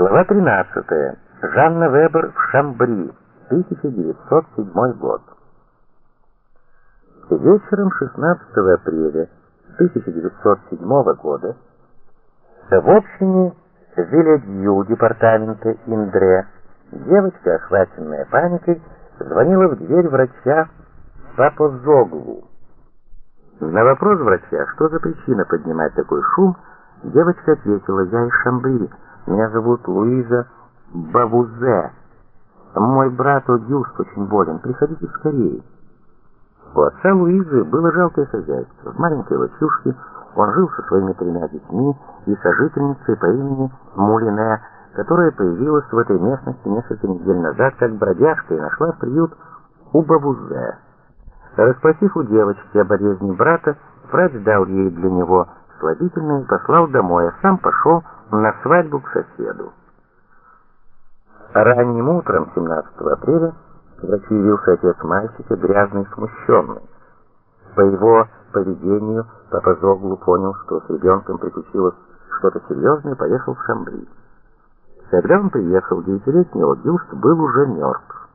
Глава 13. Жанна Вебер в Шамбри, 1907 год. Вечером 16 апреля 1907 года в общине Виледью департамента Индре девочка, охваченная паникой, звонила в дверь врача Папозоглу. На вопрос врача, что за причина поднимать такой шум, девочка ответила: "Я из Шамбри". Меня зовут Луиза Бавузе. Мой брат Огюст очень болен. Приходите скорее. У отца Луизы было жалкое хозяйство. В маленькой лачушке он жил со своими тремя детьми и сожительницей по имени Мулине, которая появилась в этой местности несколько недель назад как бродяжка и нашла приют у Бавузе. Расспросив у девочки о болезни брата, врач дал ей для него слабительное и послал домой, а сам пошел на свадьбу к соседу. Ранним утром 17 апреля к явился отец мальчика, грязный и смущенный. По его поведению папа Зоглу понял, что с ребенком приключилось что-то серьезное и поехал в Шамбри. Когда он приехал, девятилетний Огюст был уже мертв.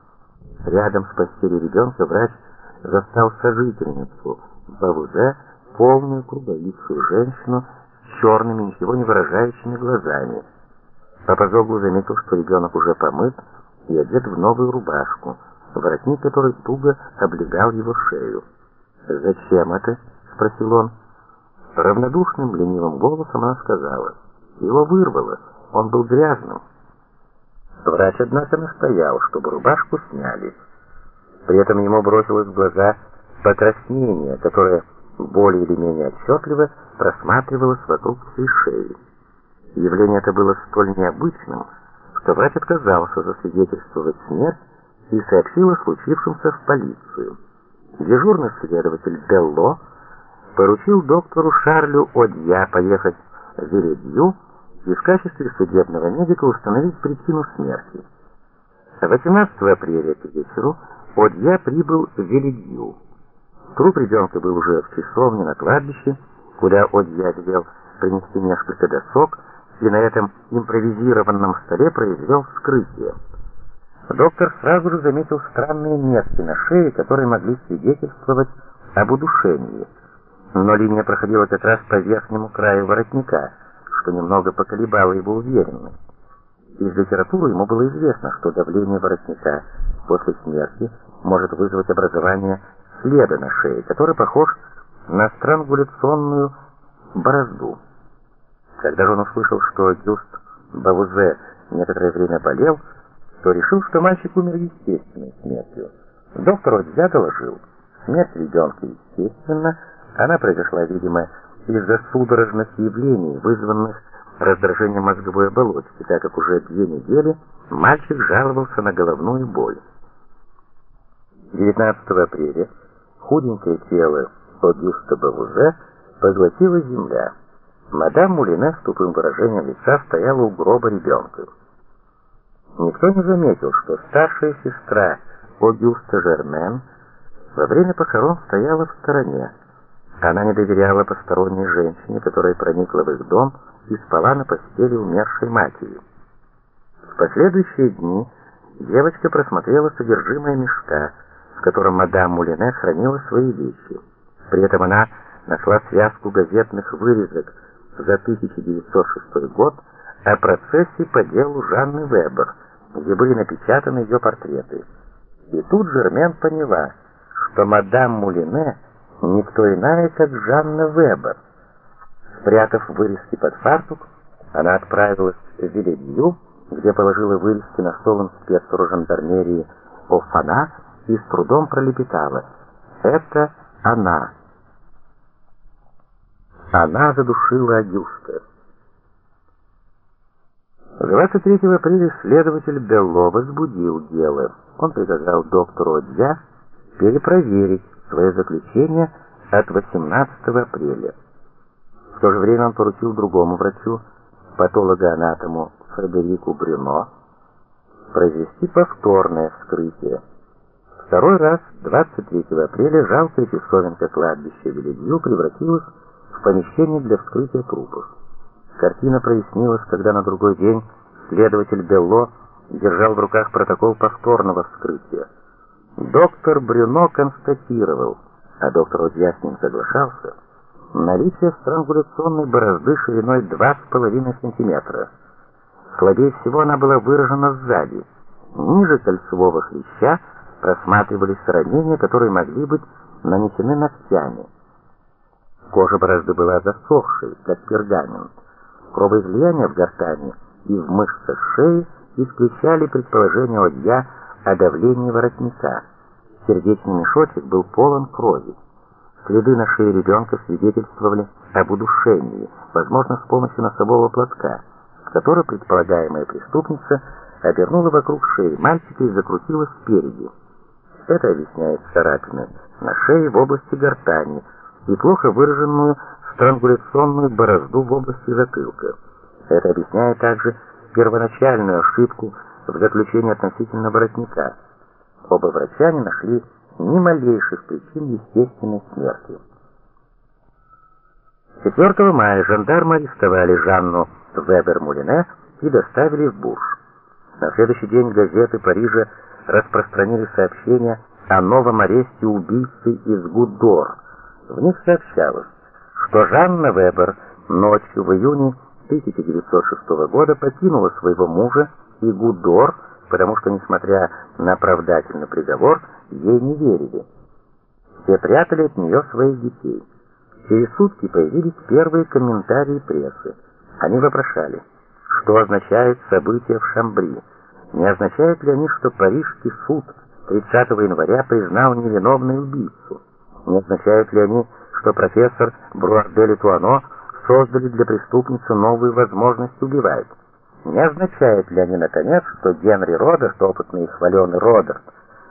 Рядом с постелью ребенка врач застал сожительницу Бавузе, полную круглолицую женщину черными, ничего не выражающими глазами. Папа Зоглу заметил, что ребенок уже помыт и одет в новую рубашку, воротник которой туго облегал его шею. "Зачем это?" спросил он. Равнодушным, ленивым голосом она сказала: "Его вырвало, он был грязным". Врач однако настоял, чтобы рубашку сняли. При этом ему бросилось в глаза покраснение, которое более или менее отчетливо просматривалось вокруг всей шеи. Явление это было столь необычным, что врач отказался засвидетельствовать смерть и сообщил о случившемся в полицию. Дежурный следователь Делло поручил доктору Шарлю Одья поехать в Вередью и в качестве судебного медика установить причину смерти. 18 апреля к вечеру Одья прибыл в Вередью. Труп ребенка был уже в часовне на кладбище, куда Одья велел принести несколько досок, и на этом импровизированном столе произвел вскрытие. Доктор сразу же заметил странные метки на шее, которые могли свидетельствовать об удушении. Но линия проходила как раз по верхнему краю воротника, что немного поколебало его уверенность. Из литературы ему было известно, что давление воротника после смерти может вызвать образование следа на шее, который похож на странгуляционную борозду. Когда же он услышал, что Гюст Бавузе некоторое время болел, то решил, что мальчик умер естественной смертью. Доктор Одзя доложил, смерть ребенка естественна, она произошла, видимо, из-за судорожных явлений, вызванных раздражением мозговой оболочки, так как уже две недели мальчик жаловался на головную боль. 19 апреля Худенькое тело Огюста Бавузе поглотила земля. Мадам Мулине с тупым выражением лица стояла у гроба ребенка. Никто не заметил, что старшая сестра Огюста Жермен во время похорон стояла в стороне. Она не доверяла посторонней женщине, которая проникла в их дом и спала на постели умершей матери. В последующие дни девочка просмотрела содержимое мешка, в котором мадам Мулине хранила свои вещи. При этом она нашла связку газетных вырезок за 1906 год о процессе по делу Жанны Вебер, где были напечатаны ее портреты. И тут Жермен поняла, что мадам Мулине никто иная, как Жанна Вебер. Спрятав вырезки под фартук, она отправилась в Виледью, где положила вырезки на стол инспектору жандармерии Офана и с трудом пролепетала: "Это она". Она задушила Агюста. 23 апреля следователь Белло возбудил дело. Он приказал доктору Дзя перепроверить свое заключение от 18 апреля. В то же время он поручил другому врачу, патологоанатому Фредерику Брюно, произвести повторное вскрытие Второй раз, 23 апреля, жалкая часовенка кладбища Веледью превратилась в помещение для вскрытия трупов. Картина прояснилась, когда на другой день следователь Белло держал в руках протокол повторного вскрытия. Доктор Брюно констатировал, а доктор Одья с ним соглашался, наличие странгуляционной борозды шириной 2,5 см. Слабее всего она была выражена сзади. Ниже кольцевого хряща просматривались ранения, которые могли быть нанесены ногтями. Кожа борозды была засохшей, как пергамент. Кровоизлияния в гортани и в мышцах шеи исключали предположение Одья о давлении воротника. Сердечный мешочек был полон крови. Следы на шее ребенка свидетельствовали об удушении, возможно, с помощью носового платка, который предполагаемая преступница обернула вокруг шеи мальчика и закрутила спереди. Это объясняет царапины на шее в области гортани и плохо выраженную странгуляционную борозду в области затылка. Это объясняет также первоначальную ошибку в заключении относительно воротника. Оба врача не нашли ни малейших причин естественной смерти. 4 мая жандармы арестовали Жанну Вебер-Мулине и доставили в Бурж. На следующий день газеты Парижа распространили сообщение о новом аресте убийцы из Гудор. В них сообщалось, что Жанна Вебер ночью в июне 1906 года покинула своего мужа и Гудор, потому что, несмотря на оправдательный приговор, ей не верили. Все прятали от нее своих детей. Через сутки появились первые комментарии прессы. Они вопрошали, что означают события в Шамбри. Не означает ли они, что парижский суд 30 января признал невиновной убийцу? Не означают ли они, что профессор Бруардель Туано создали для преступницы новую возможность убивать? Не означает ли они, наконец, что Генри Роберт, опытный и хваленый Роберт,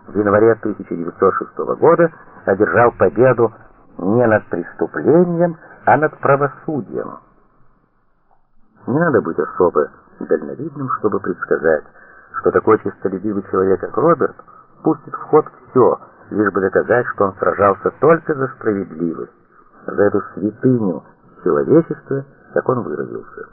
в январе 1906 года одержал победу не над преступлением, а над правосудием? Не надо быть особо дальновидным, чтобы предсказать, что такой честолюбивый человек, как Роберт, пустит в ход все, лишь бы доказать, что он сражался только за справедливость, за эту святыню человечества, как он выразился.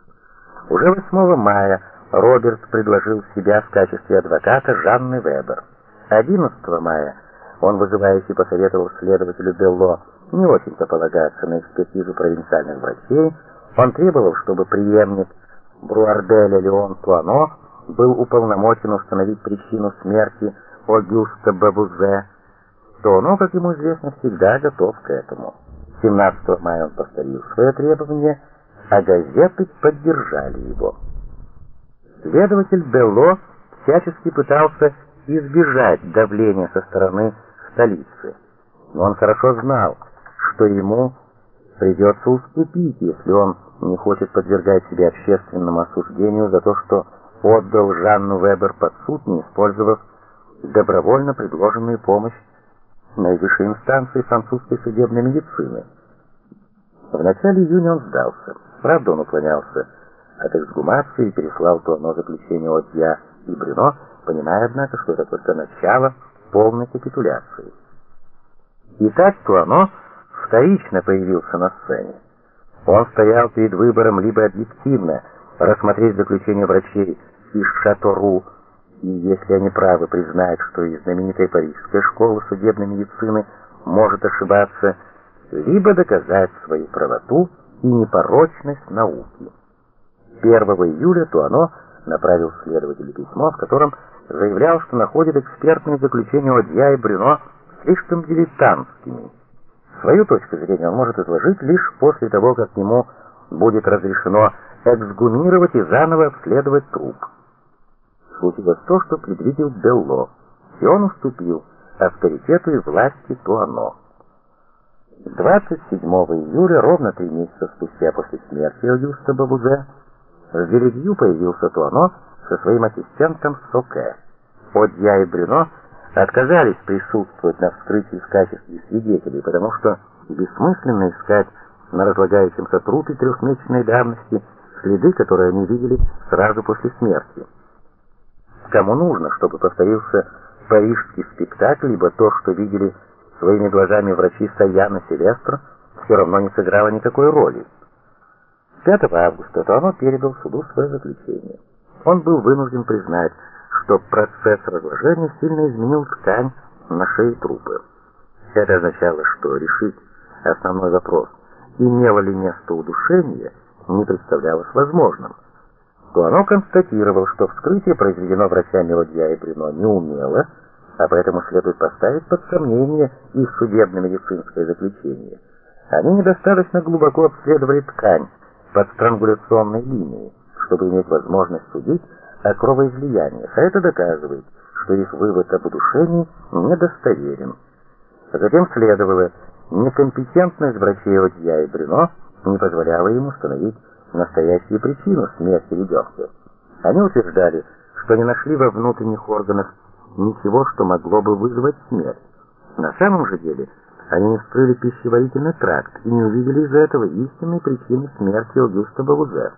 Уже 8 мая Роберт предложил себя в качестве адвоката Жанны Вебер. 11 мая он вызывающе посоветовал следователю Белло не очень-то полагаться на экспертизу провинциальных врачей, он требовал, чтобы преемник Бруарделя Леон Туано был уполномочен установить причину смерти Огюста Бабузе, то оно, как ему известно, всегда готов к этому. 17 мая он повторил свое требование, а газеты поддержали его. Следователь Белло всячески пытался избежать давления со стороны столицы, но он хорошо знал, что ему придется уступить, если он не хочет подвергать себя общественному осуждению за то, что отдал Жанну Вебер под суд, не использовав добровольно предложенную помощь наивысшей инстанции французской судебной медицины. В начале июня он сдался. Правда, он уклонялся от эксгумации и переслал то одно заключение от Я и Брюно, понимая, однако, что это только начало полной капитуляции. Итак, Туано вторично появился на сцене. Он стоял перед выбором либо объективно рассмотреть заключение врачей из Шатору, и если они правы, признать, что и знаменитая парижская школа судебной медицины может ошибаться, либо доказать свою правоту и непорочность науки. 1 июля Туано направил следователю письмо, в котором заявлял, что находит экспертные заключения Одья и Брюно слишком дилетантскими. Свою точку зрения он может изложить лишь после того, как ему будет разрешено эксгумировать и заново обследовать труп. Случилось то, что предвидел Белло, и он уступил авторитету и власти Туано. 27 июля, ровно три месяца спустя после смерти Аугуста Бабузе, в Вередью появился Туано со своим ассистентом Соке. Одья и Брюно отказались присутствовать на вскрытии в качестве свидетелей, потому что бессмысленно искать на разлагающемся трупе трехмесячной давности следы, которые они видели сразу после смерти. Кому нужно, чтобы повторился парижский спектакль, либо то, что видели своими глазами врачи Саяна Селестро, все равно не сыграло никакой роли. 5 августа Туано передал суду свое заключение. он был вынужден признать, что процесс разложения сильно изменил ткань на шее трупа. Это означало, что решить основной вопрос, имело ли место удушение, не представлялось возможным. Оно констатировал, что вскрытие произведено врачами Одья и Брино неумело, а поэтому следует поставить под сомнение их судебно-медицинское заключение. Они недостаточно глубоко обследовали ткань под странгуляционной линией, чтобы иметь возможность судить о кровоизлияниях, а это доказывает, что их вывод об удушении недостоверен. Затем следовало, некомпетентность врачей Одья и Брюно не позволяла им установить настоящую причину смерти ребенка. Они утверждали, что не нашли во внутренних органах ничего, что могло бы вызвать смерть. На самом же деле они не вскрыли пищеварительный тракт и не увидели из-за этого истинной причины смерти Аугуста Балузе.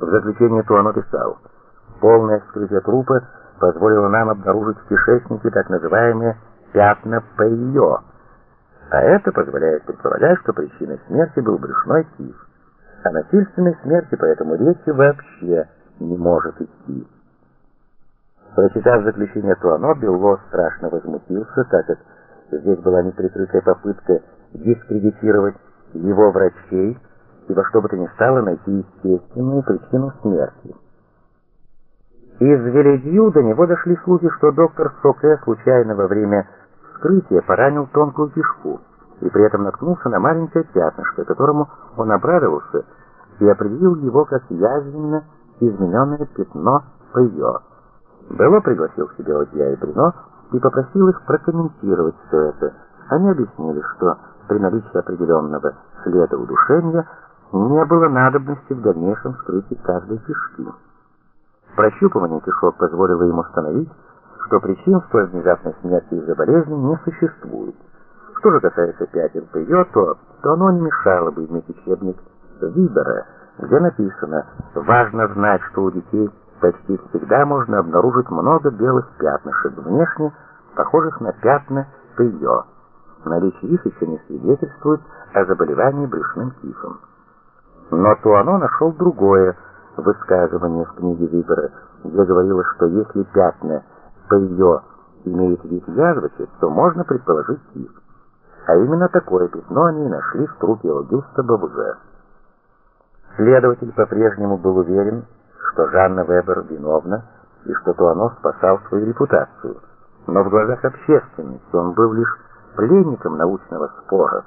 В заключение Туано писал, «Полное вскрытие трупа позволило нам обнаружить в кишечнике так называемые пятна Пейо, а это позволяет предполагать, что причиной смерти был брюшной тиф. О насильственной смерти поэтому речи вообще не может идти. Прочитав заключение Туано, Белло страшно возмутился, так как здесь была неприкрытая попытка дискредитировать его врачей и во что бы то ни стало найти естественную причину смерти. Из Веледью до него дошли слухи, что доктор Соке случайно во время вскрытия поранил тонкую кишку и при этом наткнулся на маленькое пятнышко, которому он обрадовался и определил его как язвенно измененное пятно Пейо. Белло пригласил к себе Одья и Брино и попросил их прокомментировать все это. Они объяснили, что при наличии определенного следа удушения не было надобности в дальнейшем вскрытии каждой кишки. Прощупывание кишок позволило им установить, что причин столь внезапной смерти из-за болезни не существует. Что же касается пятен ПЙО, то, то оно не мешало бы иметь учебник Вибера, где написано «Важно знать, что у детей почти всегда можно обнаружить много белых пятнышек, внешне похожих на пятна ПЙО. Наличие их еще не свидетельствует о заболевании брюшным тифом». Но Туано нашел другое высказывание в книге Вибера, где говорилось, что если пятна ПЙО имеют вид язвочек, то можно предположить тиф. А именно такое пятно они нашли в трупе Аугуста Бабузе. Следователь по-прежнему был уверен, что Жанна Вебер виновна и что Туано спасал свою репутацию. Но в глазах общественности он был лишь пленником научного спора.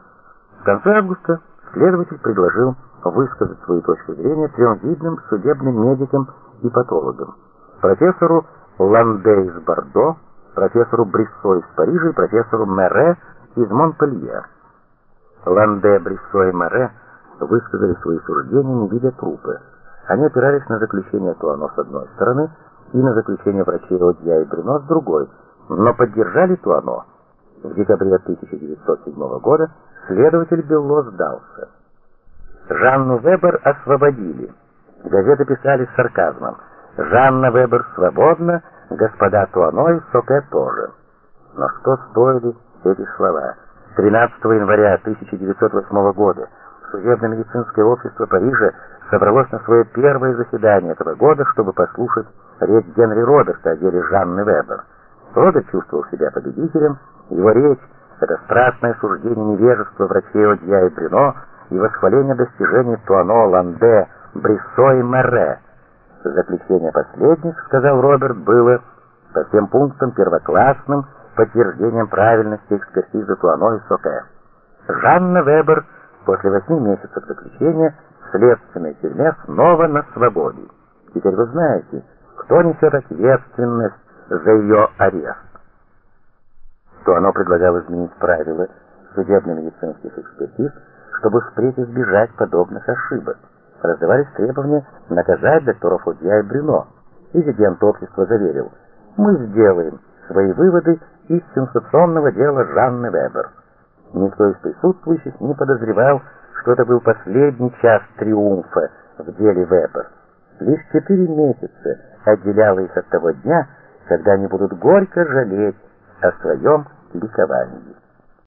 В конце августа следователь предложил высказать свою точку зрения трем видным судебным медикам и патологам. Профессору Ланде из Бордо, профессору Бриссо из Парижа и профессору Мере из Монпелье. Ланде, Бриссо и Мере высказали свои суждения, не видя трупы. Они опирались на заключение Туано с одной стороны и на заключение врачей Одья и Брюно с другой, но поддержали Туано. В декабре 1907 года следователь Белло сдался. Жанну Вебер освободили. Газеты писали с сарказмом. Жанна Вебер свободна, господа Туано и Соке тоже. Но что стоили эти слова? 13 января 1908 года Судебно-медицинское общество Парижа собралось на свое первое заседание этого года, чтобы послушать речь Генри Роберта о деле Жанны Вебер. Роберт чувствовал себя победителем, его речь — это страстное суждение невежества врачей Одья и Брюно и восхваление достижений Туано, Ланде, Бриссо и Мерре. Заключение последних, сказал Роберт, было по всем пунктам первоклассным подтверждением правильности экспертизы Туано и Соке. Жанна Вебер — После восьми месяцев заключения в следственной тюрьме снова на свободе. Теперь вы знаете, кто несет ответственность за ее арест. То оно предлагало изменить правила судебно-медицинских экспертиз, чтобы впредь избежать подобных ошибок. Раздавались требования наказать докторов Удья и Брюно. Президент общества заверил, мы сделаем свои выводы из сенсационного дела Жанны Вебер. Никто из присутствующих не подозревал, что это был последний час триумфа в деле Вебер. Лишь четыре месяца отделяло их от того дня, когда они будут горько жалеть о своем ликовании.